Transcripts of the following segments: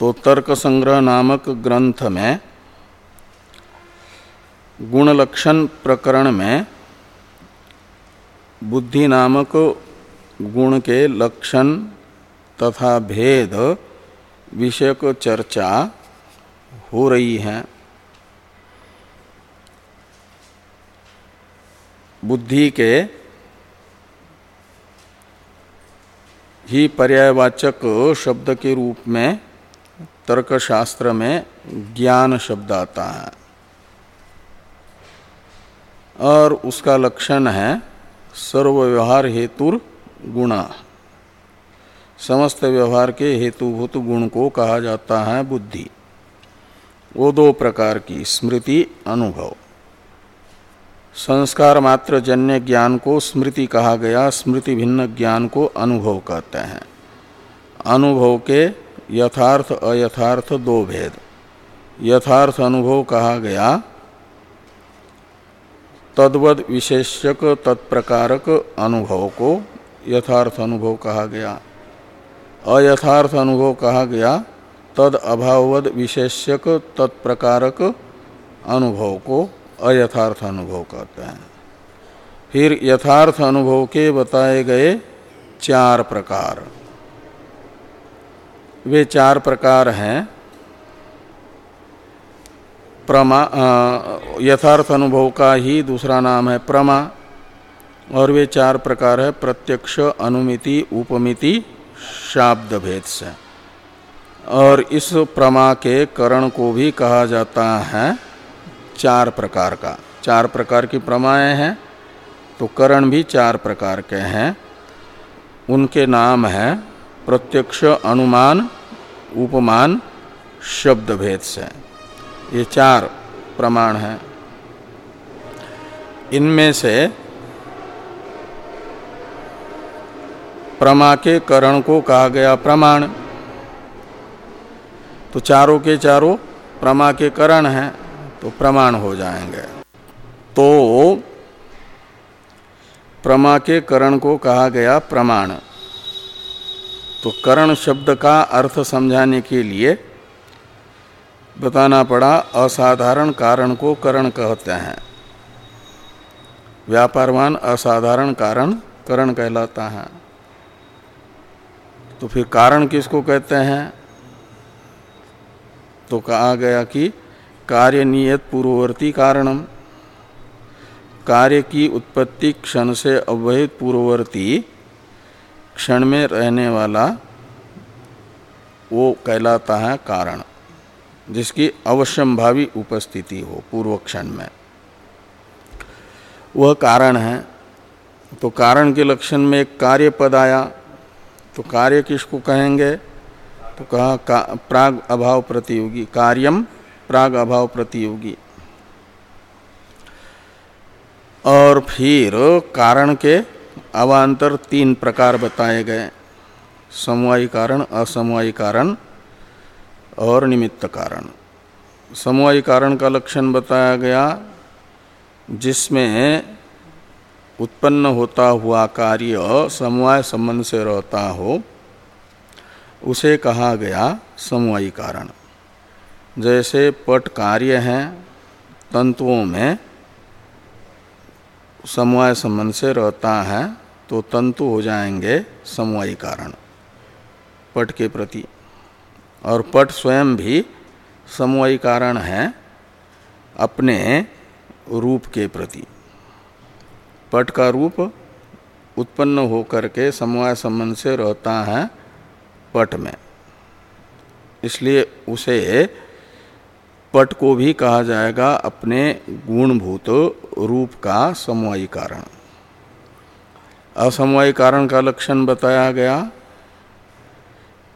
तो तर्क संग्रह नामक ग्रंथ में, गुण लक्षण प्रकरण में, बुद्धि नामक गुण के लक्षण तथा भेद विषयक चर्चा हो रही है। बुद्धि के ही पर्यायवाचक शब्द के रूप में तर्कशास्त्र में ज्ञान शब्द आता है। और उसका लक्षण है सर्व व्यवहार हेतुर गुणा। समस्त व्यवहार के हेतुभूत गुण को कहा जाता है बुद्धि। वो दो प्रकार की स्मृति अनुभव। संस्कार मात्र जन्य ज्ञान को स्मृति कहा गया, स्मृति भिन्न ज्ञान को अनुभव कहते हैं। अनुभव के यथार्थ अयथार्थ दो भेद। यथार्थ अनुभव कहा गया, तद्वद विशेषक तत्प्रकारक अनुभव को यथार्थ अनुभव कहा गया। अयथार्थ अनुभव कहा गया, तद अभावद विशेष्यक तत्प्रकारक अनुभव को अयथार्थ अनुभव कहते हैं। फिर यथार्थ अनुभव के बताए गए चार प्रकार। वे चार प्रकार हैं। प्रमा यथार्थ अनुभव का ही दूसरा नाम है प्रमा, और वे चार प्रकार है, प्रत्यक्ष, अनुमिति, उपमिति शाब्द भेद से। और इस प्रमा के करण को भी कहा जाता है चार प्रकार का। चार प्रकार की प्रमाएँ हैं तो करण भी चार प्रकार के हैं। उनके नाम है प्रत्यक्ष अनुमान, उपमान शब्द भेद से। ये चार प्रमाण हैं। इनमें से प्रमा के करण को कहा गया प्रमाण। तो चारों के चारों प्रमा के करण हैं तो प्रमाण हो जाएँगे। तो प्रमा के करण को कहा गया प्रमाण। तो करण शब्द का अर्थ समझाने के लिए बताना पड़ा असाधारण कारण को करण कहते हैं। व्यापारवान असाधारण कारण करण कहलाता है। तो फिर कारण किसको कहते हैं? तो कहा गया कि कार्य नियत पूर्ववर्ती कारणम। कार्य की उत्पत्ति क्षण से अवहित पूर्ववर्ती क्षण में रहने वाला वो कहलाता है कारण जिसकी अवश्यंभावी उपस्थिति हो पूर्व क्षण में। वह कारण है। तो कारण के लक्षण में एक कार्य पद आया तो कार्य किसको कहेंगे? तो कहा का, प्राग अभाव प्रतियोगी कार्यम प्राग अभाव प्रतियोगी। और फिर कारण के अवान्तर तीन प्रकार बताए गए। समवायी कारण, असमवायी कारण और निमित्त कारण। समवायी कारण का लक्षण बताया गया, जिसमें उत्पन्न होता हुआ कार्य समवाय संबंध से रहता हो, उसे कहा गया समवायी कारण। जैसे पट कार्य हैं, तंतुओं में समवाय संबंध से रहता है तो तंतु हो जाएँगे समवायी कारण, पट के प्रति। और पट स्वयं भी समवायी कारण है, अपने रूप के प्रति। पट का रूप उत्पन्न होकर के समवाय संबंध से रहता है पट में। इसलिए उसे पट को भी कहा जाएगा अपने गुणभूत रूप का समवायी कारण। असमवायी कारण का लक्षण बताया गया।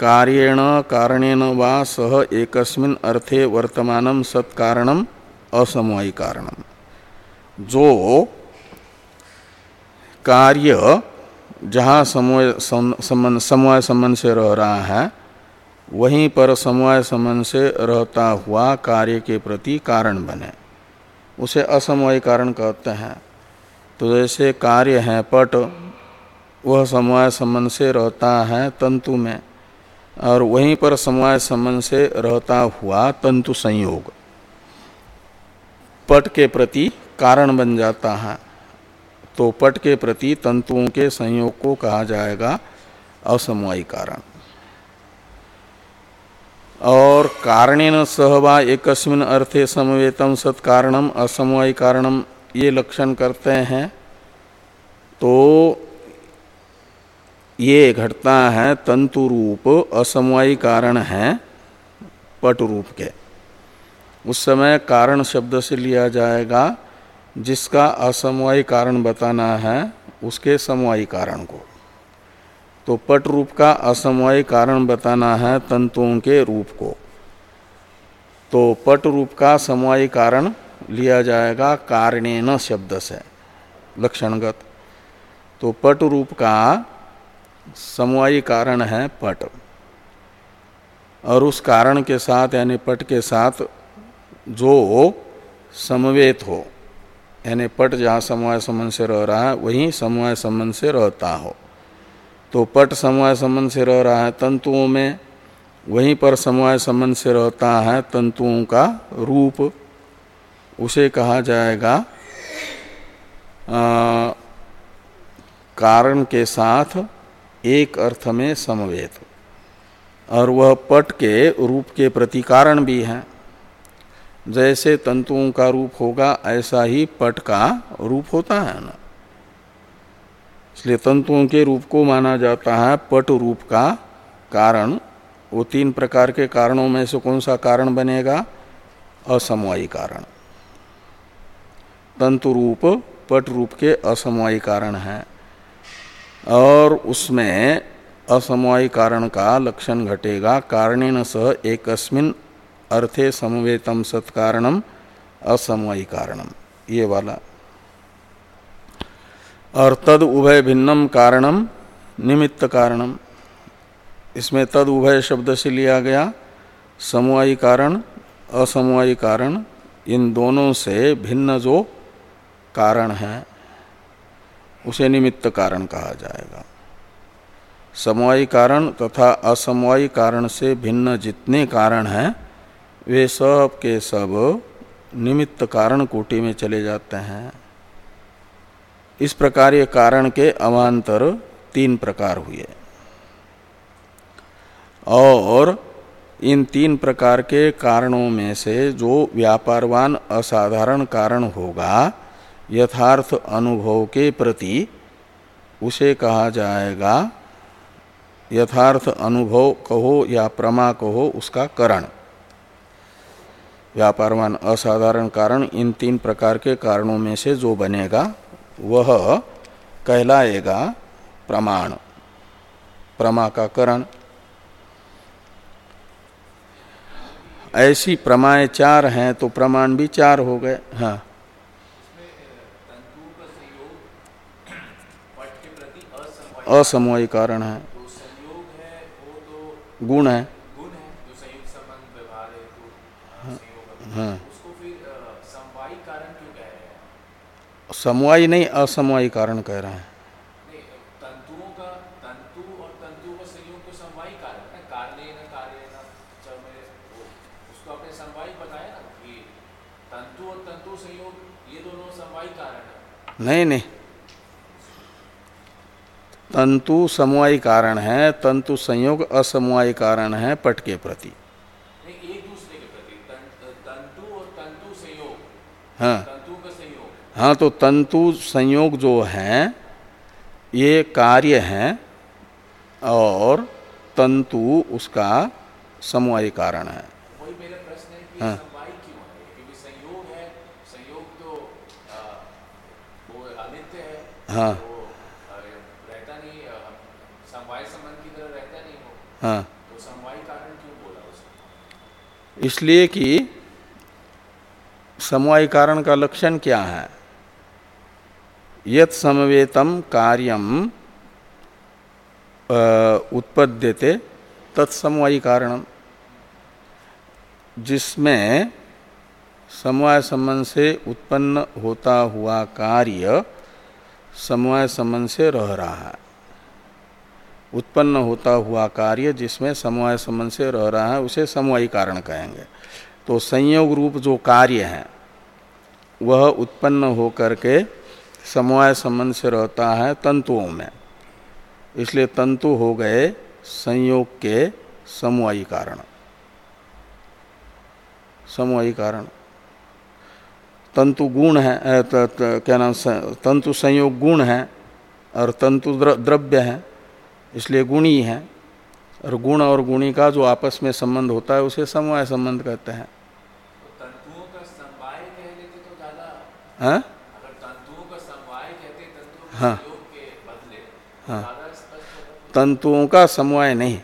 कार्येण कारणेन वा सह एकस्मिन अर्थे वर्तमानम सत्कारणम असमवायी कारणम जो कार्य जहाँ समवाय संबंध समवाय संबंध से रह रहा है, वहीं पर समवाय संबंध से रहता हुआ कार्य के प्रति कारण बने। उसे असमवाय कारण कहते हैं। तो जैसे कार्य है पट वह समवाय संबंध से रहता है तंतु में, और वहीं पर समवाय संबंध से रहता हुआ तंतु संयोग। पट के प्रति कारण बन जाता है तो पट के प्रति तंतुओं के संयोग को कहा जाएगा असमवायी कारण। और कारणेन सहवा एकस्मिन अर्थे समवेतम सत्कारणम असमवायी कारणम ये लक्षण करते हैं तो ये घटता है तंतु रूप असमवायी कारण है पट रूप के। उस समय कारण शब्द से लिया जाएगा, जिसका असमवायी कारण बताना है, उसके समवायी कारण को। तो पट रूप का असमवाय कारण बताना है तंतुओं के रूप को। तो पट रूप का समवाय कारण लिया जाएगा कारणेन शब्द से, लक्षणगत। तो पट रूप का समवायी कारण है पट। और उस कारण के साथ यानी पट के साथ जो समवेत हो यानी पट जहाँ समवाय संबंध से रह रहा है वहीं समवाय संबंध से रहता हो। तो पट समवाय संबंध से रह रहा है तंतुओं में वहीं पर समवाय संबंध से रहता है तंतुओं का रूप। उसे कहा जाएगा आ, कारण के साथ एक अर्थ में समवेत। और वह पट के रूप के प्रति कारण भी हैं। जैसे तंतुओं का रूप होगा, ऐसा ही पट का रूप होता है ना। इसलिए तंतुओं के रूप को माना जाता है पट रूप का कारण। वो तीन प्रकार के कारणों में से कौन सा कारण बनेगा? असमवायी कारण। तंतु रूप पट रूप के असमवायी कारण है। और उसमें असमवायी कारण का लक्षण घटेगा। कारणेन सह एकस्मिन अर्थे समवेतम सत्कारणम असमवायी कारणम। ये वाला। और तद उभय भिन्नम कारणम, निमित्त कारणम। इसमें तद उभय शब्द से लिया गया। समवायी कारण, असमवायी कारण, इन दोनों से भिन्न जो कारण है। उसे निमित्त कारण कहा जाएगा। समवायी कारण तथा असमवायी कारण से भिन्न जितने कारण हैं, वे सब के सब निमित्त कारण कोटि में चले जाते हैं। इस प्रकार ये कारण के अवान्तर तीन प्रकार हुए। और इन तीन प्रकार के कारणों में से जो व्यापारवान असाधारण कारण होगा यथार्थ अनुभव के प्रति उसे कहा जाएगा, यथार्थ अनुभव कहो या प्रमा कहो, उसका करण। व्यापारवान असाधारण कारण इन तीन प्रकार के कारणों में से जो बनेगा, वह कहलाएगा प्रमाण। प्रमा का करण। ऐसी प्रमाएँ चार हैं तो प्रमाण भी चार हो गए। हाँ। असमवाय कारण है। गुण है। हाँ। समवायी नहीं असमवायी कारण कह रहे हैं। नहीं नहीं। तंतु समवायी कारण है तंतु संयोग असमवायी कारण है पट के प्रति। हाँ। हाँ तो तंतु संयोग जो है ये कार्य है और तंतु उसका समवाय कारण है। है कि हाँ। क्यों है क्योंकि संयोग है संयोग तो आ, वो अनित्य है हाँ वो रहता नहीं समवाय संबंध की तरह रहता नहीं वो हाँ। तो कारण इसलिए कि समवाय कारण का लक्षण क्या है? यत समवेतम कार्यम उत्पद्यते तत्समवायी कारणम। जिसमें समवाय संबंध से उत्पन्न होता हुआ कार्य समवाय संबंध से रह रहा है। उत्पन्न होता हुआ कार्य जिसमें समवाय संबंध से रह रहा है उसे समवायी कारण कहेंगे। तो संयोग रूप जो कार्य है वह उत्पन्न होकर के समवाय संबंध से रहता है तंतुओं में। इसलिए तंतु हो गए संयोग के समवायी कारण। समवायी कारण। तंतु गुण है त, त, क्या नाम तंतु संयोग गुण है और तंतु द्रव्य है। इसलिए गुणी है। और गुण और गुणी का जो आपस में संबंध होता है उसे समवाय संबंध कहते हैं। तंतुओं का समवाय कह लेते तो ज़्यादा हाँ? अगर तंतुओं का समवाय कहते तंतुओं के हाँ। बदले हाँ। तंतुओं का समवाय नहीं।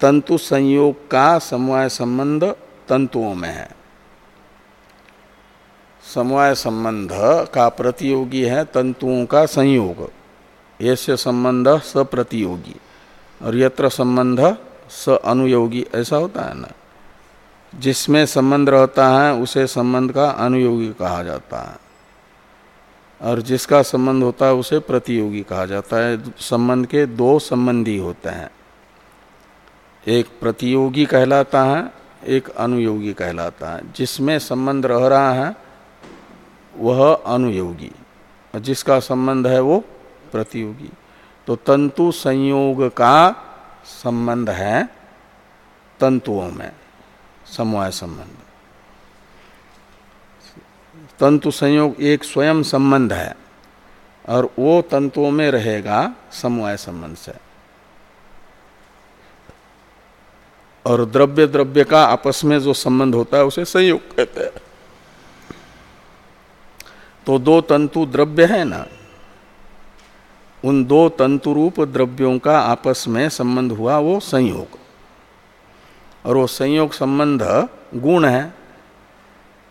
तंतु संयोग का समवाय संबंध तंतुओं में है। समवाय संबंध का प्रतियोगी है तंतुओं का संयोग। यस्य संबंध स प्रतियोगी और यत्र संबंध स अनुयोगी, ऐसा होता है ना? जिसमें संबंध रहता है, उसे संबंध का अनुयोगी कहा जाता है। और जिसका संबंध होता है, उसे प्रतियोगी कहा जाता है। संबंध के दो संबंधी होते हैं। एक प्रतियोगी कहलाता है, एक अनुयोगी कहलाता है। जिसमें संबंध रह रहा है, वह अनुयोगी। जिसका संबंध है, वो प्रतियोगी। तो तंतु संयोग का संबंध है तंतुओं में, समवाय संबंध। तंतु संयोग एक स्वयं संबंध है और वो तंतुओं में रहेगा समवाय संबंध से। और द्रव्य द्रव्य का आपस में जो संबंध होता है उसे संयोग कहते हैं। तो दो तंतु द्रव्य है ना उन दो तंतु रूप द्रव्यों का आपस में संबंध हुआ वो संयोग। और वो संयोग संबंध गुण है।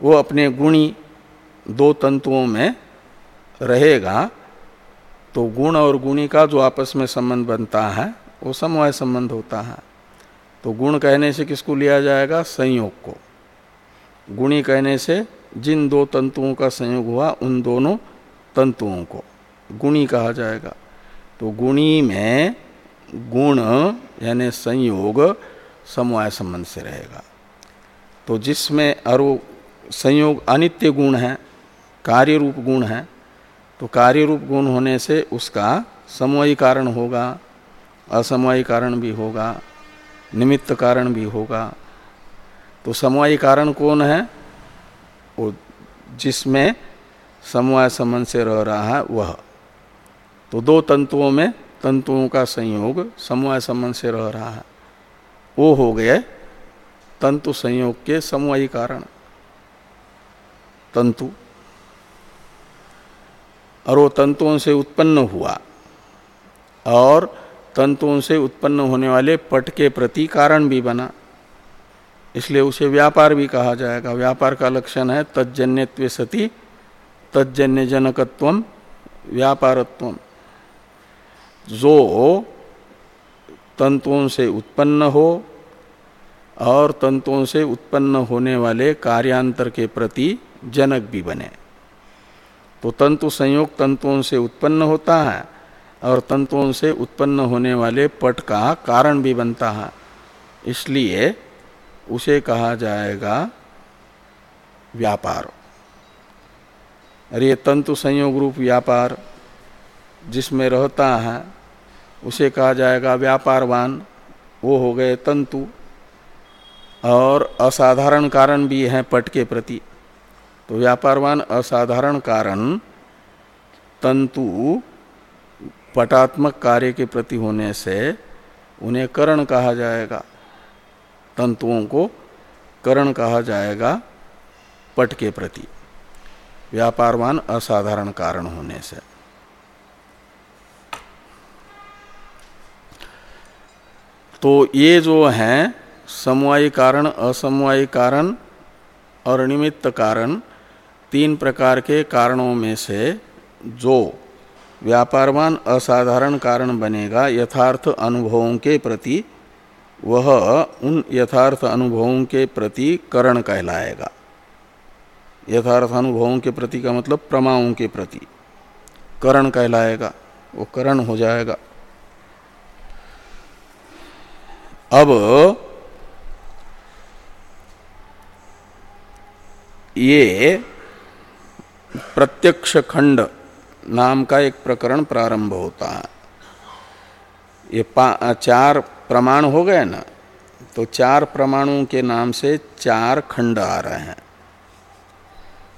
वो अपने गुणी दो तंतुओं में रहेगा तो गुण और गुणी का जो आपस में संबंध बनता है, वो समवाय संबंध होता है। तो गुण कहने से किसको लिया जाएगा? संयोग को। गुणी कहने से जिन दो तंतुओं का संयोग हुआ, उन दोनों तंतुओं को गुणी कहा जाएगा। तो गुणी में गुण यानी संयोग समवाय संबंध से रहेगा। तो जिसमें अरु संयोग अनित्य गुण है, कार्य रूप गुण है तो कार्य रूप गुण होने से उसका समवायी कारण होगा, असमवायी कारण भी होगा, निमित्त कारण भी होगा। तो समवायी कारण कौन है? वो जिसमें समवाय संबंध से रह रहा है वह। तो दो तंतुओं में तंतुओं का संयोग समवाय संबंध से रह रहा है। वो हो गए तंतु संयोग के समवायी कारण। तंतु। और वो तंतुओं से उत्पन्न हुआ और तंतुओं से उत्पन्न होने वाले पट के प्रति कारण भी बना। इसलिए उसे व्यापार भी कहा जाएगा। व्यापार का लक्षण है तजन्य सती तजन्य जनकत्व व्यापारत्व। जो तंतुओं से उत्पन्न हो और तंतुओं से उत्पन्न होने वाले कार्यांतर के प्रति जनक भी बने। तो तंतु संयोग तंतुओं से उत्पन्न होता है और तंतुओं से उत्पन्न होने वाले पट का कारण भी बनता है। इसलिए उसे कहा जाएगा व्यापार। अरे तंतु संयोग रूप व्यापार जिसमें रहता है उसे कहा जाएगा, व्यापारवान, वो हो गए तंतु और असाधारण कारण भी हैं पट के प्रति। तो व्यापारवान, असाधारण कारण, तंतु पटात्मक कार्य के प्रति होने से उन्हें करण कहा जाएगा। तंतुओं को करण कहा जाएगा पट के प्रति। व्यापारवान, असाधारण कारण होने से। तो ये जो हैं, समवायी कारण, असमवायी कारण और निमित्त कारण, तीन प्रकार के कारणों में से जो व्यापारवान असाधारण कारण बनेगा यथार्थ अनुभवों के प्रति, वह उन यथार्थ अनुभवों के प्रति करण कहलाएगा। यथार्थ अनुभवों के प्रति का मतलब प्रमाओं के प्रति करण कहलाएगा, वो करण हो जाएगा। अब ये प्रत्यक्ष खंड नाम का एक प्रकरण प्रारंभ होता है। ये चार प्रमाण हो गए ना तो चार प्रमाणों के नाम से चार खंड आ रहे हैं।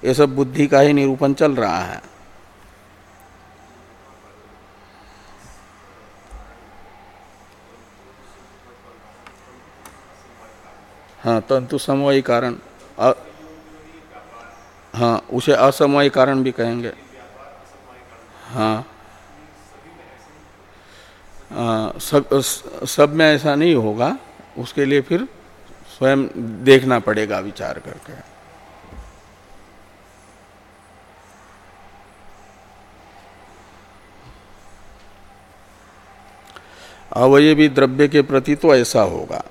ये सब बुद्धि का ही निरूपण चल रहा है। हाँ तंतु समवायी कारण अ, हाँ उसे असमवायी कारण भी कहेंगे। हाँ। आ, सब सब में ऐसा नहीं होगा उसके लिए फिर स्वयं देखना पड़ेगा विचार करके। अवयवी द्रव्य के प्रति तो ऐसा होगा।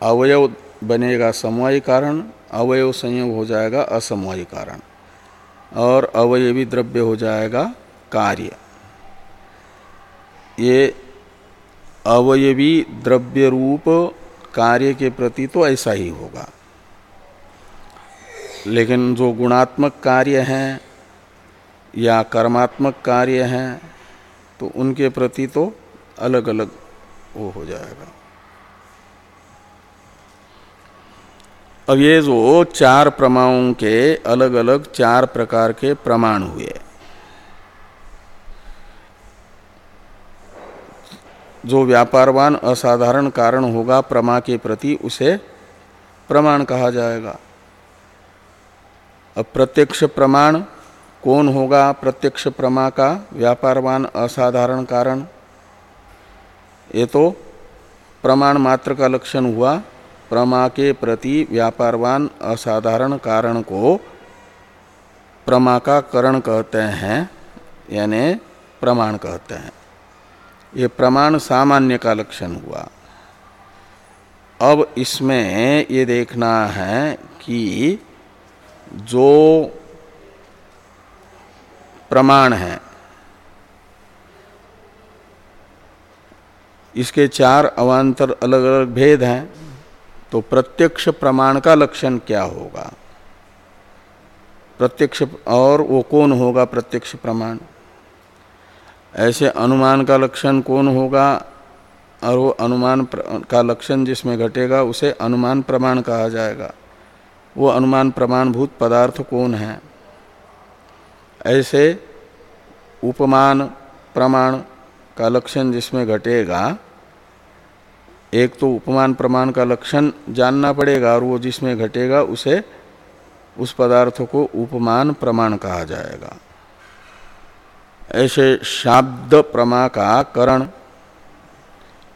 अवयव बनेगा समवायी कारण, अवयव संयोग हो जाएगा असमवायी कारण, और अवयवी द्रव्य हो जाएगा कार्य। ये अवयवी द्रव्य रूप कार्य के प्रति तो ऐसा ही होगा। लेकिन जो गुणात्मक कार्य हैं या कर्मात्मक कार्य हैं तो उनके प्रति तो अलग अलग वो हो जाएगा। अब ये जो चार प्रमाणों के अलग अलग चार प्रकार के प्रमाण हुए। जो व्यापारवान असाधारण कारण होगा प्रमा के प्रति, उसे प्रमाण कहा जाएगा। अब प्रत्यक्ष प्रमाण कौन होगा? प्रत्यक्ष प्रमा का व्यापारवान असाधारण कारण? ये तो प्रमाण मात्र का लक्षण हुआ। प्रमा के प्रति व्यापारवान असाधारण कारण को प्रमा का करण कहते हैं, यानी प्रमाण कहते हैं। ये प्रमाण सामान्य का लक्षण हुआ। अब इसमें ये देखना है कि जो प्रमाण है, इसके चार अवान्तर अलग अलग भेद हैं। तो प्रत्यक्ष प्रमाण का लक्षण क्या होगा? प्रत्यक्ष और वो कौन होगा प्रत्यक्ष प्रमाण? ऐसे अनुमान का लक्षण कौन होगा और वो अनुमान का लक्षण जिसमें घटेगा, उसे अनुमान प्रमाण कहा जाएगा। वो अनुमान प्रमाणभूत पदार्थ कौन है? ऐसे उपमान प्रमाण का लक्षण जिसमें घटेगा एक तो उपमान प्रमाण का लक्षण जानना पड़ेगा और वो जिसमें घटेगा उसे, उस पदार्थ को उपमान प्रमाण कहा जाएगा। ऐसे शब्द प्रमा का करण,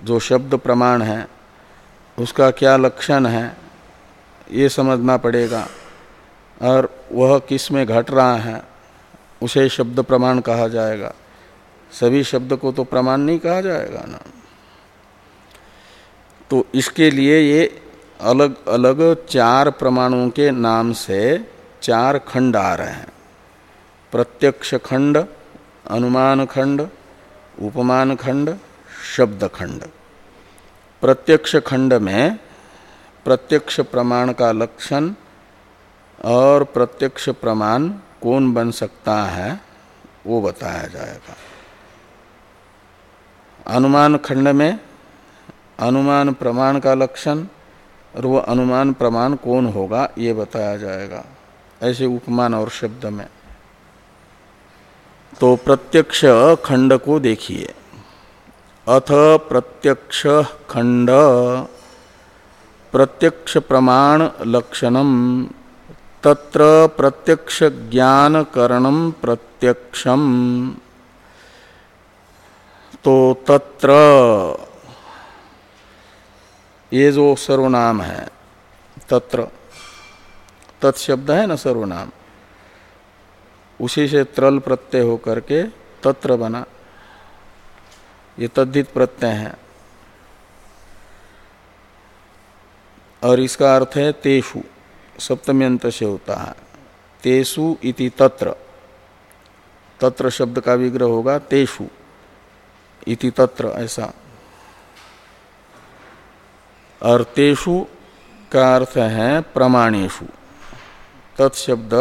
जो शब्द प्रमाण है, उसका क्या लक्षण है, ये समझना पड़ेगा। और वह किसमें घट रहा है, उसे शब्द प्रमाण कहा जाएगा। सभी शब्द को तो प्रमाण नहीं कहा जाएगा ना। तो इसके लिए ये अलग अलग चार प्रमाणों के नाम से चार खंड आ रहे हैं। प्रत्यक्ष खंड, अनुमान खंड, उपमान खंड, शब्द खंड। प्रत्यक्ष खंड में प्रत्यक्ष प्रमाण का लक्षण और प्रत्यक्ष प्रमाण कौन बन सकता है, वो बताया जाएगा। अनुमान खंड में अनुमान प्रमाण का लक्षण और वह अनुमान प्रमाण कौन होगा, ये बताया जाएगा। ऐसे उपमान और शब्द में। तो प्रत्यक्ष खंड को देखिए। अथ प्रत्यक्ष खंड। प्रत्यक्ष प्रमाण लक्षणम। तत्र प्रत्यक्ष ज्ञान करणम प्रत्यक्षम। तो तत्र ये जो सर्वनाम है, तत्र तत्शब्द है ना सर्वनाम। उसी से त्रल प्रत्यय होकर के तत्र बना। ये तद्धित प्रत्यय है। और इसका अर्थ है तेषु, सप्तम्यंत से होता है। तेसु इति तत्र। तत्र शब्द का विग्रह होगा तेषु इति तत्र, ऐसा। और तेषु का अर्थ है प्रमाणेशु तत्शब्द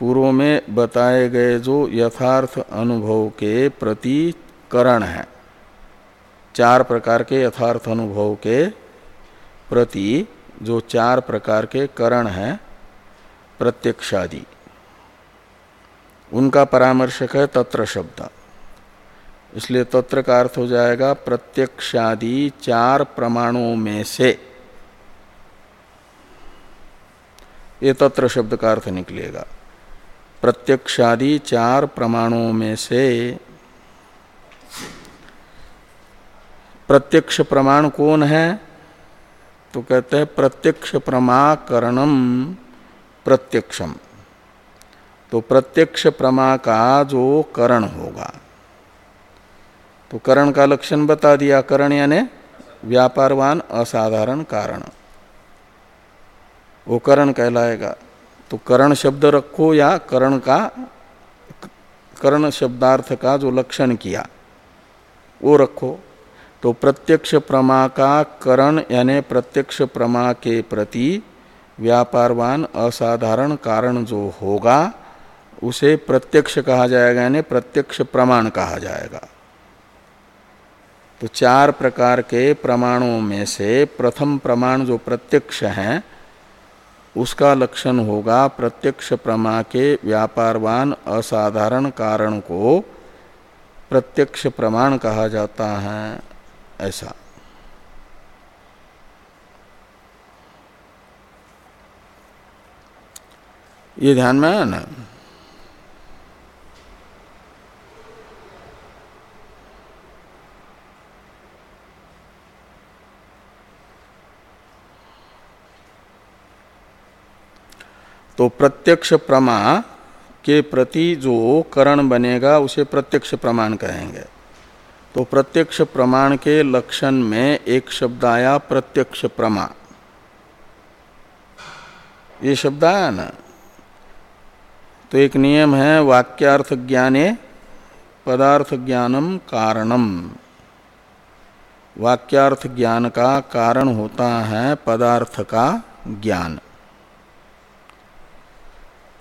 पूर्व में बताए गए जो यथार्थ अनुभव के प्रति करण है। चार प्रकार के यथार्थ अनुभव के प्रति जो चार प्रकार के करण हैं, प्रत्यक्षादि। उनका परामर्शक है तत्र शब्द। इसलिए तत्र का अर्थ हो जाएगा प्रत्यक्षादि चार प्रमाणों में से। ये तत्र शब्द का अर्थ निकलेगा। प्रत्यक्षादि चार प्रमाणों में से प्रत्यक्ष प्रमाण कौन है? तो कहते हैं प्रत्यक्ष प्रमाकरणम प्रत्यक्षम। तो प्रत्यक्ष प्रमा का जो करण होगा। तो करण का लक्षण बता दिया। करण यानी व्यापारवान असाधारण कारण। वो करण कहलाएगा। तो करण शब्द रखो या करण का, करण शब्दार्थ का जो लक्षण किया, वो रखो। तो प्रत्यक्ष प्रमा का करण यानी प्रत्यक्ष प्रमा के प्रति व्यापारवान असाधारण कारण जो होगा, उसे प्रत्यक्ष कहा जाएगा यानी प्रत्यक्ष प्रमाण कहा जाएगा। तो चार प्रकार के प्रमाणों में से प्रथम प्रमाण जो प्रत्यक्ष है, उसका लक्षण होगा प्रत्यक्ष प्रमा के व्यापारवान असाधारण कारण को प्रत्यक्ष प्रमाण कहा जाता है, ऐसा। ये ध्यान में है ना? तो प्रत्यक्ष प्रमा के प्रति जो करण बनेगा, उसे प्रत्यक्ष प्रमाण कहेंगे। तो प्रत्यक्ष प्रमाण के लक्षण में एक शब्द आया, प्रत्यक्ष प्रमा। ये शब्द आया ना? तो एक नियम है, वाक्यार्थ ज्ञाने, पदार्थ ज्ञानम कारणम। वाक्यार्थ ज्ञान का कारण होता है पदार्थ का ज्ञान।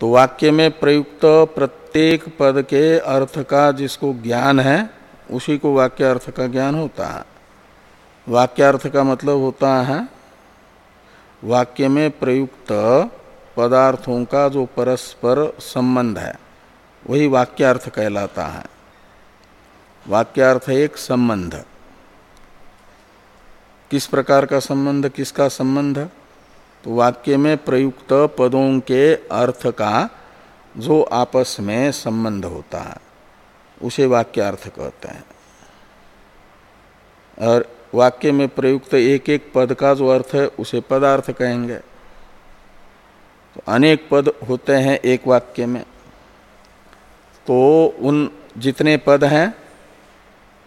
तो वाक्य में प्रयुक्त प्रत्येक पद के अर्थ का जिसको ज्ञान है, उसी को वाक्य अर्थ का ज्ञान होता है। वाक्यार्थ का मतलब होता है, वाक्य में प्रयुक्त पदार्थों का जो परस्पर संबंध है, वही वाक्यार्थ कहलाता है। वाक्यार्थ एक संबंध। किस प्रकार का संबंध, किसका संबंध? तो वाक्य में प्रयुक्त पदों के अर्थ का जो आपस में संबंध होता है, उसे वाक्य अर्थ कहते हैं। और वाक्य में प्रयुक्त एक एक पद का जो अर्थ है, उसे पदार्थ कहेंगे। तो अनेक पद होते हैं एक वाक्य में। तो उन जितने पद हैं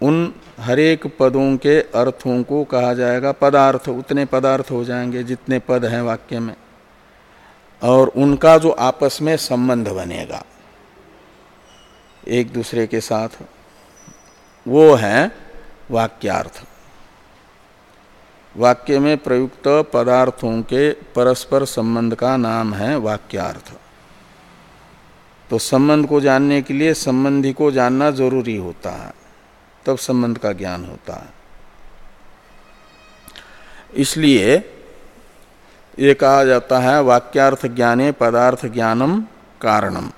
उन हरेक पदों के अर्थों को कहा जाएगा। पदार्थ, उतने पदार्थ हो जाएँगे जितने पद हैं वाक्य में। और उनका जो आपस में संबंध बनेगा एक दूसरे के साथ, वो है वाक्यार्थ। वाक्य में प्रयुक्त पदार्थों के परस्पर संबंध का नाम है वाक्यार्थ। तो संबंध को जानने के लिए संबंधी को जानना ज़रूरी होता है। तब संबंध का ज्ञान होता है। इसलिए ये कहा जाता है, वाक्यार्थ ज्ञाने पदार्थ ज्ञानम कारणम।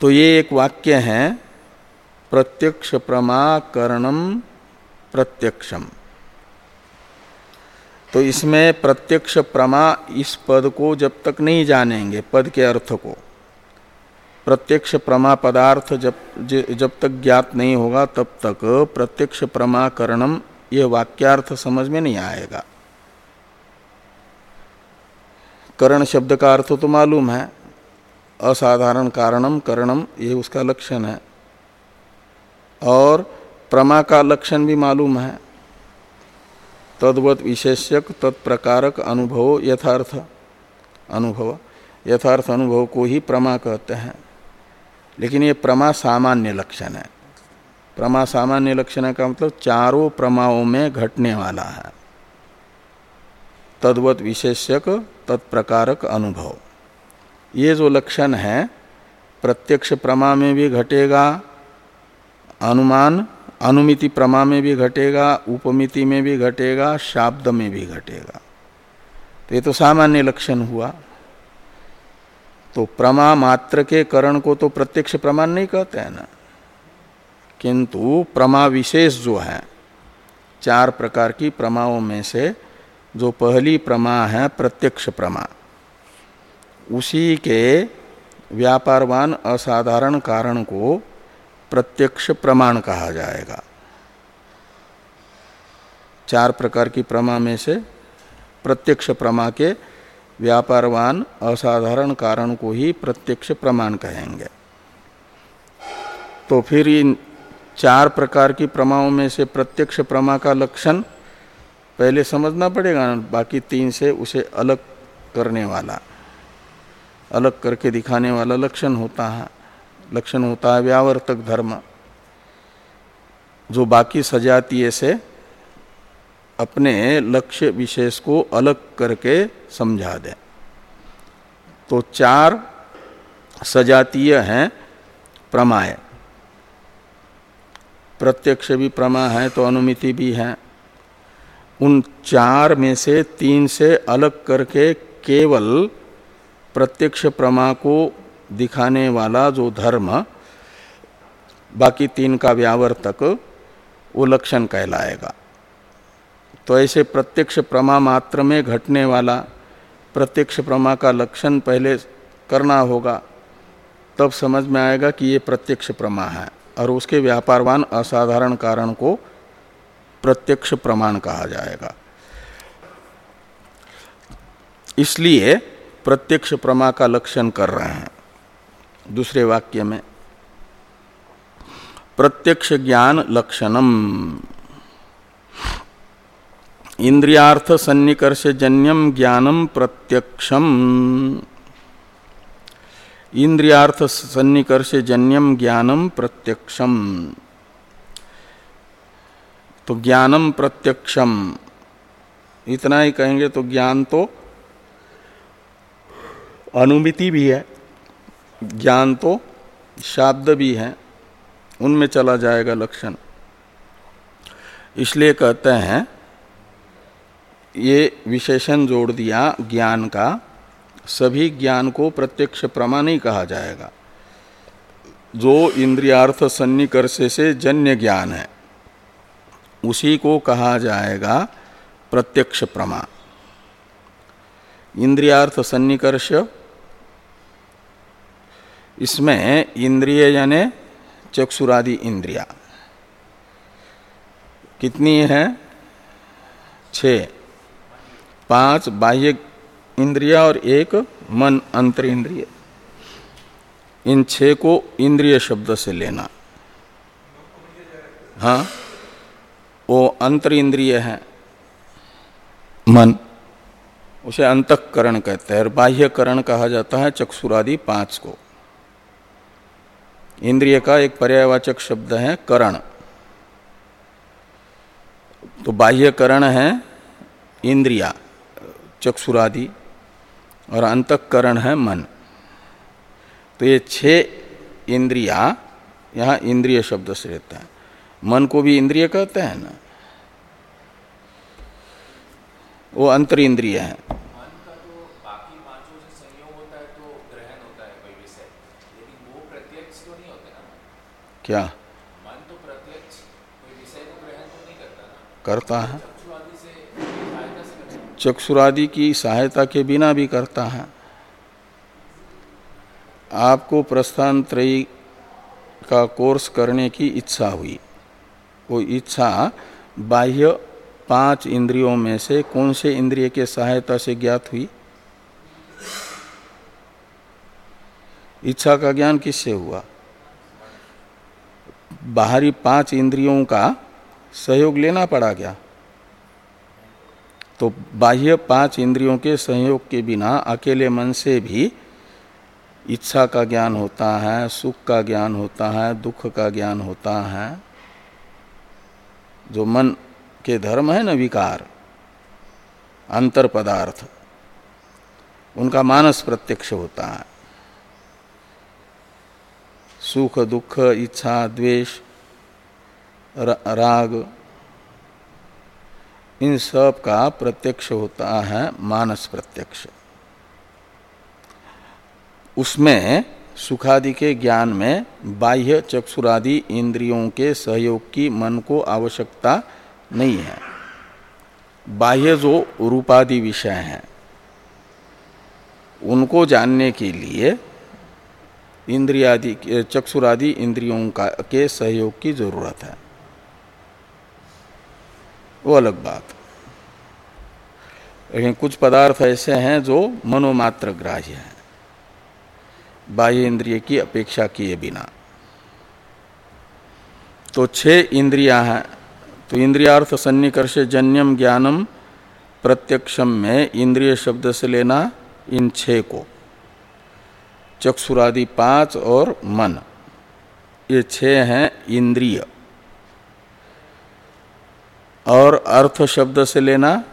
तो ये एक वाक्य है, प्रत्यक्ष प्रमाकरणम प्रत्यक्षम। तो इसमें प्रत्यक्ष प्रमा इस पद को जब तक नहीं जानेंगे, पद के अर्थ को प्रत्यक्ष प्रमा पदार्थ जब जब तक ज्ञात नहीं होगा, तब तक प्रत्यक्ष प्रमाकरणम यह वाक्यार्थ समझ में नहीं आएगा। करण शब्द का अर्थ तो मालूम है, असाधारण कारणम, करणम, ये उसका लक्षण है। और प्रमा का लक्षण भी मालूम है। तद्वत विशेषक तत्प्रकारक अनुभव, यथार्थ अनुभव यथार्थ अनुभव को ही प्रमा कहते हैं। लेकिन ये प्रमा सामान्य लक्षण है। प्रमा सामान्य लक्षण का मतलब चारों प्रमाओं में घटने वाला है। तद्वत विशेषक, तत्प्रकारक अनुभव। ये जो लक्षण है, प्रत्यक्ष प्रमा में भी घटेगा, अनुमान, अनुमिति प्रमा में भी घटेगा, उपमिति में भी घटेगा, शाब्द में भी घटेगा। तो ये तो सामान्य लक्षण हुआ। तो प्रमा मात्र के करण को तो प्रत्यक्ष प्रमाण नहीं कहते हैं ना। किंतु प्रमा विशेष जो है, चार प्रकार की प्रमाओं में से जो पहली प्रमा है, प्रत्यक्ष प्रमा। उसी के व्यापारवान असाधारण कारण को प्रत्यक्ष प्रमाण कहा जाएगा। चार प्रकार की प्रमा में से प्रत्यक्ष प्रमा के व्यापारवान असाधारण कारण को ही प्रत्यक्ष प्रमाण कहेंगे। तो फिर इन चार प्रकार की प्रमाओं में से प्रत्यक्ष प्रमा का लक्षण पहले समझना पड़ेगा, बाकी तीन से उसे अलग करने वाला, अलग करके दिखाने वाला लक्षण होता है। लक्षण होता है व्यावर्तक धर्म, जो बाकी सजातीय से अपने लक्ष्य विशेष को अलग करके समझा दें। तो चार सजातीय हैं प्रमाय। प्रत्यक्ष भी प्रमा है तो अनुमिति भी है। उन चार में से तीन से अलग करके केवल प्रत्यक्ष प्रमा को दिखाने वाला जो धर्म, बाकी तीन का व्यावर्तक, वो लक्षण कहलाएगा। तो ऐसे प्रत्यक्ष प्रमा मात्र में घटने वाला प्रत्यक्ष प्रमा का लक्षण पहले करना होगा, तब समझ में आएगा कि ये प्रत्यक्ष प्रमा है। और उसके व्यापारवान असाधारण कारण को प्रत्यक्ष प्रमाण कहा जाएगा। इसलिए प्रत्यक्ष प्रमा का लक्षण कर रहे हैं। दूसरे वाक्य में, प्रत्यक्ष ज्ञान लक्षणम। इंद्रियार्थ सन्निकर्ष जन्यम ज्ञानम प्रत्यक्षम। इंद्रियार्थ सन्निकर्ष जन्यम ज्ञानम प्रत्यक्षम। तो ज्ञानम प्रत्यक्षम। इतना ही कहेंगे तो ज्ञान तो अनुमिति भी है, ज्ञान तो शाब्द भी है, उनमें चला जाएगा लक्षण। इसलिए कहते हैं ये विशेषण जोड़ दिया ज्ञान का, सभी ज्ञान को प्रत्यक्ष प्रमाण ही कहा जाएगा। जो इंद्रियार्थ सन्निकर्ष से जन्य ज्ञान है, उसी को कहा जाएगा प्रत्यक्ष प्रमा। इंद्रियार्थ सन्निकर्ष, इसमें इंद्रिय यानी चक्षुरादि इंद्रिया। कितनी है? छ पाँच बाह्य इंद्रिया और एक मन अंतर इंद्रिय इन छह को इंद्रिय शब्द से लेना। हाँ? वो अंतर इंद्रिय है। मन। उसे अंतकरण कहते हैं और बाह्यकरण कहा जाता है चक्षुरादि पाँच को। इंद्रिय का एक पर्यायवाचक शब्द है करण। तो बाह्य करण है इंद्रिया। चक्षुरादि और अंतकरण है मन। तो ये छह इंद्रिया यहाँ इंद्रिय शब्द से रहता है। मन को भी इंद्रिय कहते हैं ना? वो अंतर इंद्रिय है क्या? मन तो प्रत्यक्ष विषय को ग्रहण तो नहीं करता ना। करता है। चक्षुरादि की सहायता के बिना भी करता है। आपको प्रस्थान त्रयी का कोर्स करने की इच्छा हुई। वो इच्छा बाह्य पाँच इंद्रियों में से कौन से इंद्रिय के सहायता से ज्ञात हुई? इच्छा का ज्ञान किससे हुआ? बाहरी पाँच इंद्रियों का सहयोग लेना पड़ा क्या? तो बाह्य पाँच इंद्रियों के सहयोग के बिना अकेले मन से भी इच्छा का ज्ञान होता है, सुख का ज्ञान होता है, दुख का ज्ञान होता है। जो मन के धर्म है न विकार, अंतर पदार्थ, उनका मानस प्रत्यक्ष होता है। सुख, दुख, इच्छा, द्वेष राग इन सब का प्रत्यक्ष होता है मानस प्रत्यक्ष। उसमें सुखादि के ज्ञान में बाह्य चक्षुरादि इंद्रियों के सहयोग की मन को आवश्यकता नहीं है। बाह्य जो रूपादि विषय हैं, उनको जानने के लिए इंद्रियादि चक्षुरादि इंद्रियों का के सहयोग की ज़रूरत है। वो अलग बात। लेकिन कुछ पदार्थ ऐसे हैं जो मनोमात्र ग्राह्य हैं। बाह्य इंद्रिय की अपेक्षा किए बिना। तो छह इंद्रिया हैं। तो इंद्रियार्थ सन्निकर्ष जन्यम ज्ञानम प्रत्यक्षम में इंद्रिय शब्द से लेना इन छह को। चक्षुरादि पाँच और मन। ये छह हैं इंद्रिय। और अर्थ शब्द से लेना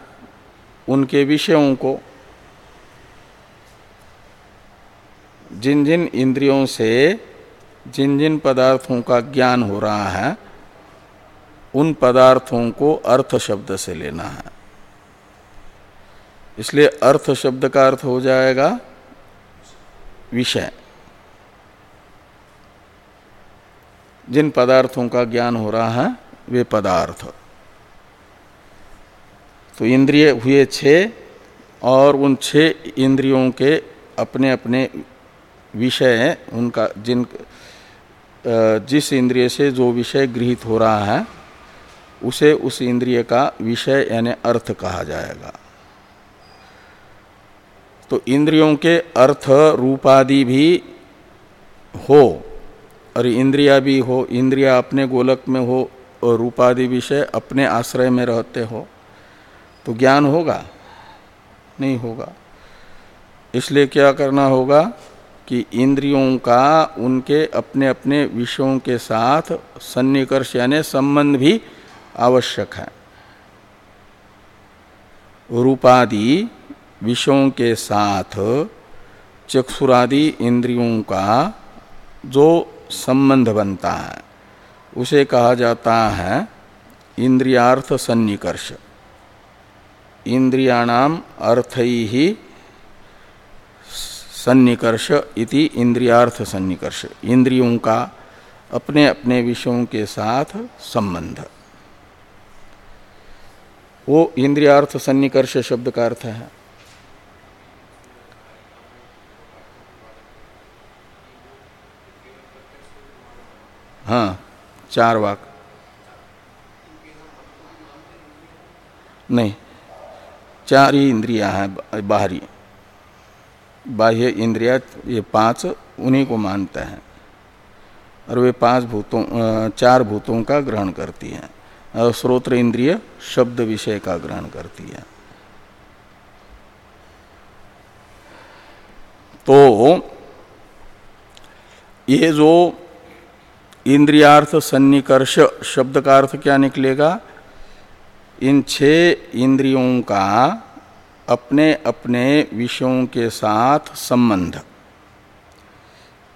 उनके विषयों को। जिन जिन इंद्रियों से, जिन जिन पदार्थों का ज्ञान हो रहा है, उन पदार्थों को अर्थ शब्द से लेना है। इसलिए अर्थ शब्द का अर्थ हो जाएगा विषय। जिन पदार्थों का ज्ञान हो रहा है, वे पदार्थ। तो इंद्रिय हुए छह और उन छह इंद्रियों के अपने अपने विषय है, उनका जिन जिस इंद्रिय से जो विषय गृहित हो रहा है, उसे उस इंद्रिय का विषय यानी अर्थ कहा जाएगा। तो इंद्रियों के अर्थ रूपादि भी हो और इंद्रिया भी हो, इंद्रिया अपने गोलक में हो और रूपादि विषय अपने आश्रय में रहते हो तो ज्ञान होगा? नहीं होगा। इसलिए क्या करना होगा कि इंद्रियों का, उनके अपने अपने विषयों के साथ सन्निकर्ष यानी संबंध भी आवश्यक है। रूपादि विषयों के साथ चक्षुरादि इंद्रियों का जो संबंध बनता है, उसे कहा जाता है इंद्रियार्थ सन्निकर्ष। इंद्रियाणाम अर्थ ही सन्निकर्ष इति इंद्रियार्थ सन्निकर्ष इंद्रियों का अपने अपने विषयों के साथ संबंध। वो इंद्रियार्थ सन्निकर्ष शब्द का अर्थ है। हाँ चार वाक। नहीं चार ही इंद्रिया हैं बाहरी। बाह्य इंद्रिया, ये पाँच उन्हीं को मानते हैं। और वे पाँच भूतों चार भूतों का ग्रहण करती हैं। और स्रोत्र इंद्रिय, शब्द विषय का ग्रहण करती है। तो ये जो इंद्रियार्थ सन्निकर्ष, शब्द का अर्थ क्या निकलेगा? इन छह इंद्रियों का अपने अपने विषयों के साथ संबंध।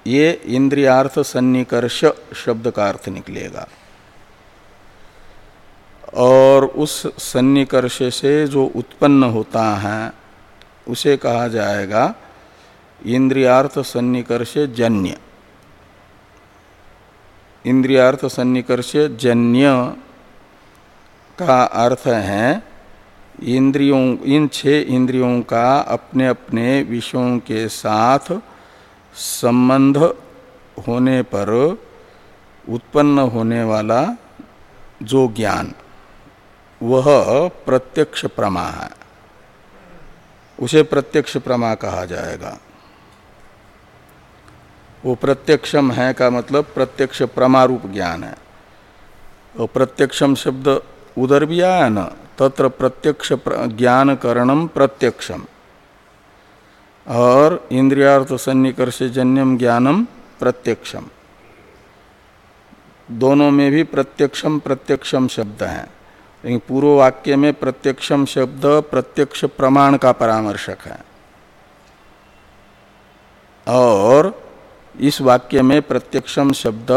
ये इंद्रियार्थ सन्निकर्ष शब्द का अर्थ निकलेगा। और उस सन्निकर्ष से जो उत्पन्न होता है, उसे कहा जाएगा इंद्रियार्थ सन्निकर्ष जन्य। इंद्रियार्थ सन्निकर्ष जन्य का अर्थ है, इंद्रियों, इन छह इंद्रियों का अपने अपने विषयों के साथ संबंध होने पर उत्पन्न होने वाला जो ज्ञान, वह प्रत्यक्ष प्रमा है। उसे प्रत्यक्ष प्रमा कहा जाएगा। वो प्रत्यक्षम है का मतलब प्रत्यक्ष प्रमारूप ज्ञान है। और प्रत्यक्षम शब्द उधर भी आया ना तत्र प्रत्यक्ष ज्ञान करणम प्रत्यक्षम। और इंद्रियार्थ सन्निकर्ष जन्यम ज्ञानम प्रत्यक्षम। दोनों में भी प्रत्यक्षम प्रत्यक्षम शब्द हैं। लेकिन पूर्व वाक्य में प्रत्यक्षम शब्द, प्रत्यक्ष प्रमाण का परामर्शक है। और इस वाक्य में प्रत्यक्षम शब्द,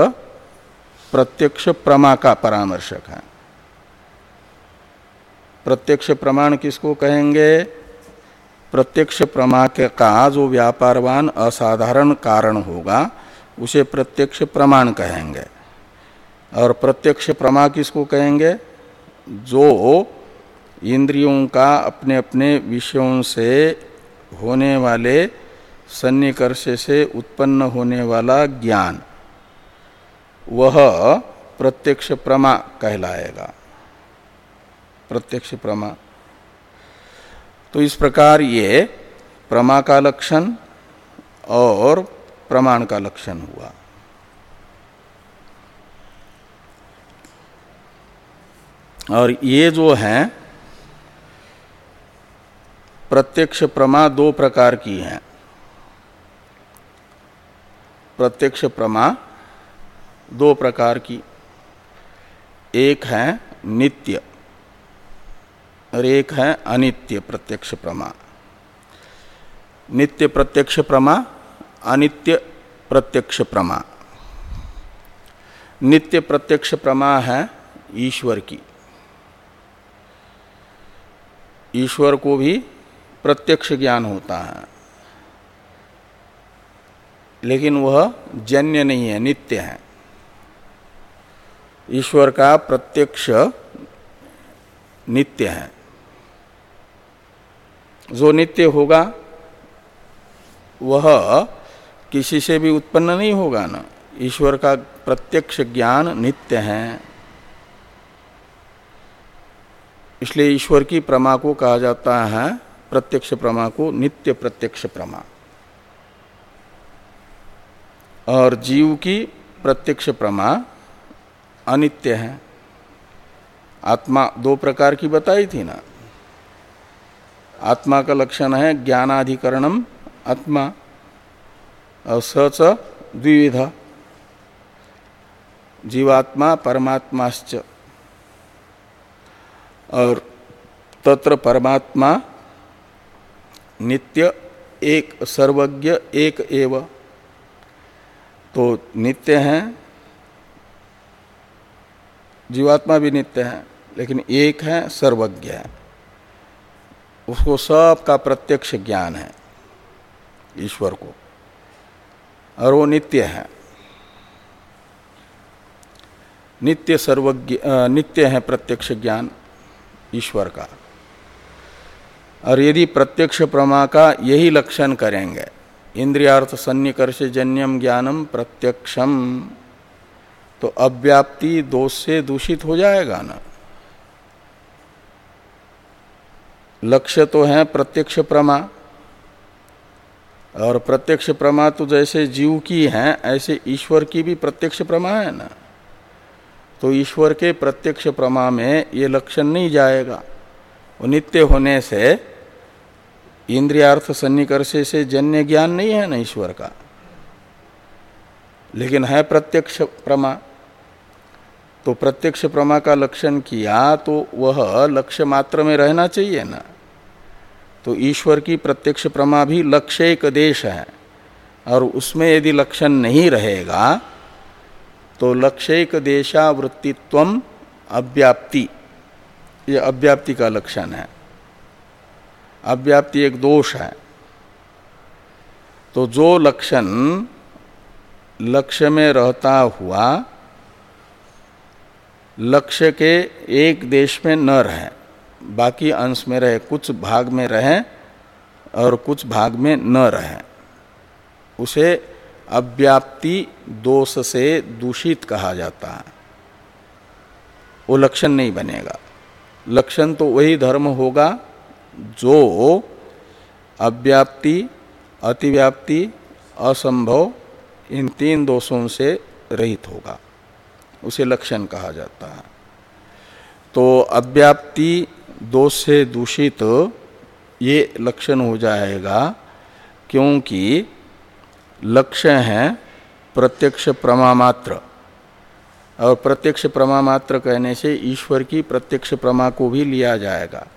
प्रत्यक्ष प्रमा का परामर्शक है। प्रत्यक्ष प्रमाण किसको कहेंगे? प्रत्यक्ष प्रमा के का जो व्यापारवान असाधारण कारण होगा, उसे प्रत्यक्ष प्रमाण कहेंगे। और प्रत्यक्ष प्रमा किसको कहेंगे? जो इंद्रियों का अपने अपने विषयों से होने वाले सन्निकर्ष से उत्पन्न होने वाला ज्ञान, वह प्रत्यक्ष प्रमा कहलाएगा। प्रत्यक्ष प्रमा। तो इस प्रकार ये प्रमा का लक्षण और प्रमाण का लक्षण हुआ। और ये जो है, प्रत्यक्ष प्रमा दो प्रकार की हैं। प्रत्यक्ष प्रमा दो प्रकार की। एक है नित्य और एक है अनित्य प्रत्यक्ष प्रमा। नित्य प्रत्यक्ष प्रमा, अनित्य प्रत्यक्ष प्रमा। नित्य प्रत्यक्ष प्रमा है ईश्वर की। ईश्वर को भी प्रत्यक्ष ज्ञान होता है। लेकिन वह जन्य नहीं है, नित्य है। ईश्वर का प्रत्यक्ष नित्य है। जो नित्य होगा, वह किसी से भी उत्पन्न नहीं होगा ना। ईश्वर का प्रत्यक्ष ज्ञान नित्य है। इसलिए ईश्वर की प्रमा को कहा जाता है, प्रत्यक्ष प्रमा को नित्य प्रत्यक्ष प्रमा। और जीव की प्रत्यक्ष प्रमा अनित्य है। आत्मा दो प्रकार की बताई थी ना। आत्मा का लक्षण है ज्ञानाधिकरणम आत्मा, और सच द्विविधा, जीवात्मा परमात्माश्च। और तत्र परमात्मा नित्य एक, सर्वज्ञ एक एव। तो नित्य है, जीवात्मा भी नित्य है, लेकिन एक है, सर्वज्ञ है। उसको सब का प्रत्यक्ष ज्ञान है, ईश्वर को। और वो नित्य है। नित्य सर्वज्ञ नित्य है प्रत्यक्ष ज्ञान ईश्वर का। और यदि प्रत्यक्ष प्रमा का यही लक्षण करेंगे, इंद्रियार्थ सन्निकर्ष जन्यम ज्ञानम प्रत्यक्षम तो अव्याप्ति दोष से दूषित हो जाएगा ना। लक्ष्य तो है प्रत्यक्ष प्रमा। और प्रत्यक्ष प्रमा तो जैसे जीव की है, ऐसे ईश्वर की भी प्रत्यक्ष प्रमा है ना। तो ईश्वर के प्रत्यक्ष प्रमा में ये लक्षण नहीं जाएगा। वो नित्य होने से, इंद्रियार्थ सन्निकर्ष से जन्य ज्ञान नहीं है ना ईश्वर का। लेकिन है प्रत्यक्ष प्रमा। तो प्रत्यक्ष प्रमा का लक्षण किया तो वह लक्ष्य मात्र में रहना चाहिए ना। तो ईश्वर की प्रत्यक्ष प्रमा भी लक्ष्य एक देश है, और उसमें यदि लक्षण नहीं रहेगा तो लक्ष्यक देशावृत्तित्व अव्याप्ति। ये अव्याप्ति का लक्षण है। अव्याप्ति एक दोष है। तो जो लक्षण लक्ष्य में रहता हुआ लक्ष्य के एक देश में न रहे, बाकी अंश में रहे, कुछ भाग में रहे और कुछ भाग में न रहे। उसे अव्याप्ति दोष से दूषित कहा जाता है। वो लक्षण नहीं बनेगा। लक्षण तो वही धर्म होगा जो अव्याप्ति, अतिव्याप्ति, असंभव इन तीन दोषों से रहित होगा। उसे लक्षण कहा जाता है। तो अव्याप्ति, दोष से दूषित ये लक्षण हो जाएगा क्योंकि लक्ष्य है प्रत्यक्ष प्रमा मात्र। और प्रत्यक्ष प्रमा मात्र कहने से ईश्वर की प्रत्यक्ष प्रमा को भी लिया जाएगा।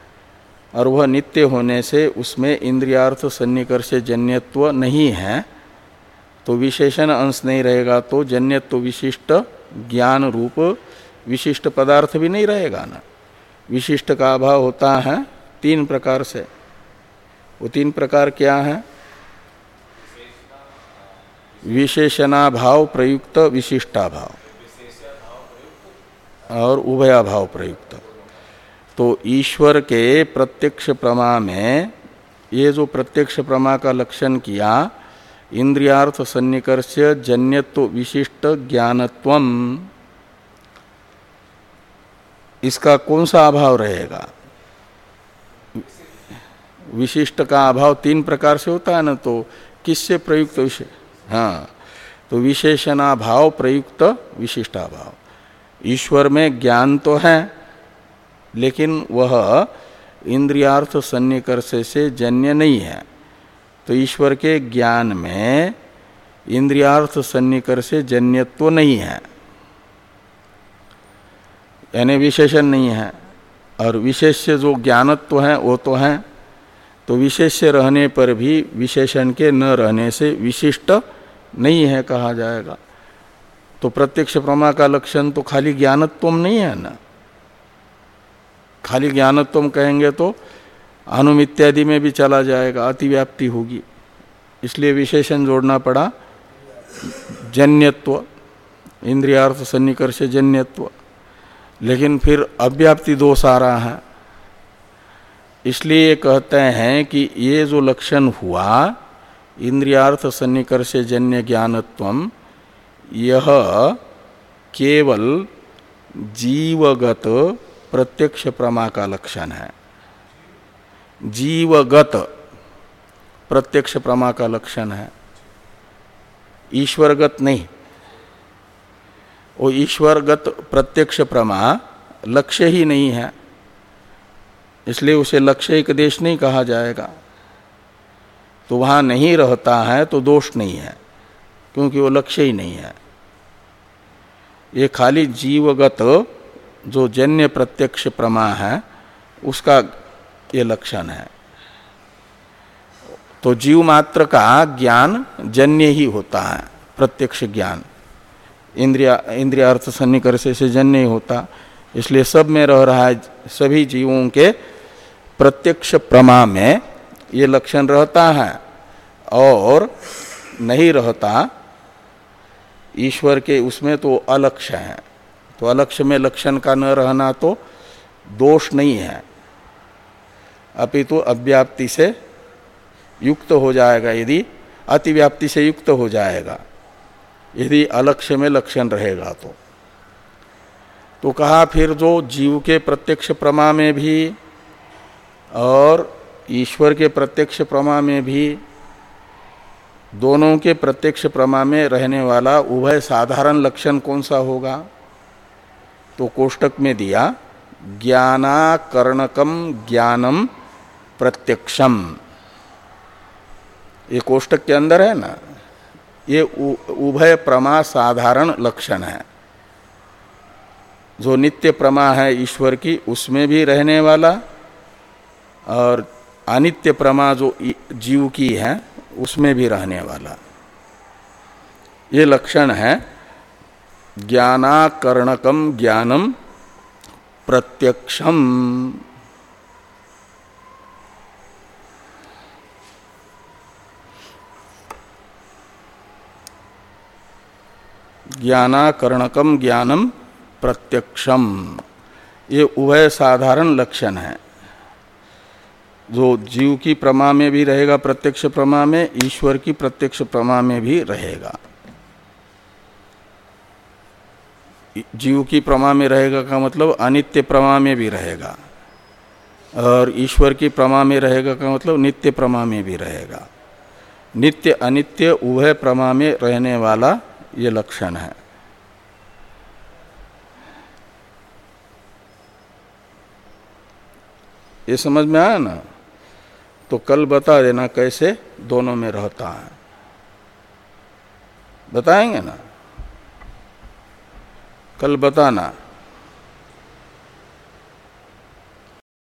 और वह नित्य होने से उसमें इंद्रियार्थ सन्निकर्ष जन्यत्व नहीं है। तो विशेषण अंश नहीं रहेगा तो जन्यत्व विशिष्ट ज्ञान रूप विशिष्ट पदार्थ भी नहीं रहेगा ना। विशिष्ट का अभाव होता है, तीन प्रकार से। वो तीन प्रकार क्या है? विशेषणाभाव प्रयुक्त, विशिष्टाभाव। और उभयाभाव प्रयुक्त। तो ईश्वर के प्रत्यक्ष प्रमा में ये जो प्रत्यक्ष प्रमा का लक्षण किया इंद्रियार्थ सन्निकर्ष जन्यत्व विशिष्ट ज्ञानत्व इसका कौन सा अभाव रहेगा? विशिष्ट का अभाव तीन प्रकार से होता है ना तो किससे प्रयुक्त विषय हाँ तो विशेषणाभाव प्रयुक्त विशिष्टाभाव ईश्वर में ज्ञान तो है, लेकिन वह इंद्रियार्थ सन्निकर्ष से जन्य नहीं है। तो ईश्वर के ज्ञान में इंद्रियार्थ सन्निकर से जन्यत्व नहीं है। यानी विशेषण नहीं है। और विशेष जो ज्ञानत्व है, वो तो है। तो विशेष रहने पर भी विशेषण के न रहने से विशिष्ट नहीं है कहा जाएगा। तो प्रत्यक्ष प्रमा का लक्षण तो खाली ज्ञानत्व नहीं है ना? खाली ज्ञानत्व कहेंगे तो अनुम इत्यादि में भी चला जाएगा, अतिव्याप्ति होगी। इसलिए विशेषण जोड़ना पड़ा। जन्यत्व, इंद्रियार्थ सन्निकर्ष जन्यत्व। लेकिन फिर अव्याप्ति दोष आ रहा है। इसलिए कहते हैं कि ये जो लक्षण हुआ, इंद्रियार्थ सन्निकर्ष जन्य ज्ञानत्व यह केवल जीवगत प्रत्यक्ष प्रमा का लक्षण है। जीवगत, प्रत्यक्ष प्रमा का लक्षण है। ईश्वरगत नहीं। वो ईश्वरगत, प्रत्यक्ष प्रमा लक्ष्य ही नहीं है। इसलिए उसे लक्ष्य एक देश नहीं कहा जाएगा। तो वहाँ नहीं रहता है तो दोष नहीं है, क्योंकि वो लक्ष्य ही नहीं है। ये खाली जीवगत, जो जन्य प्रत्यक्ष प्रमा है, उसका ये लक्षण है। तो जीव मात्र का ज्ञान जन्य ही होता है, प्रत्यक्ष ज्ञान। इंद्रिया इंद्रिया अर्थ सन्निकर्ष से जन्य ही होता। इसलिए सब में रह रहा है, सभी जीवों के प्रत्यक्ष प्रमा में ये लक्षण रहता है और नहीं रहता, ईश्वर के उसमें तो अलक्ष्य है। तो अलक्ष्य में लक्षण का न रहना तो दोष नहीं है। अपितु अव्याप्ति से युक्त हो जाएगा, यदि अतिव्याप्ति से युक्त हो जाएगा, यदि अलक्ष्य में लक्षण रहेगा तो। तो कहा फिर जो जीव के प्रत्यक्ष प्रमा में भी और ईश्वर के प्रत्यक्ष प्रमा में भी दोनों के प्रत्यक्ष प्रमा में रहने वाला उभय साधारण लक्षण कौन सा होगा? तो कोष्टक में दिया ज्ञानाकर्णकम ज्ञानम प्रत्यक्षम। ये कोष्टक के अंदर है ना, ये उभय प्रमा साधारण लक्षण है। जो नित्य प्रमा है ईश्वर की, उसमें भी रहने वाला और अनित्य प्रमा जो जीव की है, उसमें भी रहने वाला। ये लक्षण है, ज्ञानाकर्णकम ज्ञानम प्रत्यक्षम। ज्ञानाकर्णकम ज्ञानम प्रत्यक्षम ये उभय साधारण लक्षण है। जो जीव की प्रमा में भी रहेगा, प्रत्यक्ष प्रमा में, ईश्वर की प्रत्यक्ष प्रमा में भी रहेगा। जीव की प्रमा में रहेगा का मतलब अनित्य प्रमा में भी रहेगा। और ईश्वर की प्रमा में रहेगा का मतलब नित्य प्रमा में भी रहेगा। नित्य अनित्य उभय प्रमा में रहने वाला ये लक्षण है। ये समझ में आया ना? तो कल बता देना कैसे दोनों में रहता है। बताएँगे ना? कल बताना।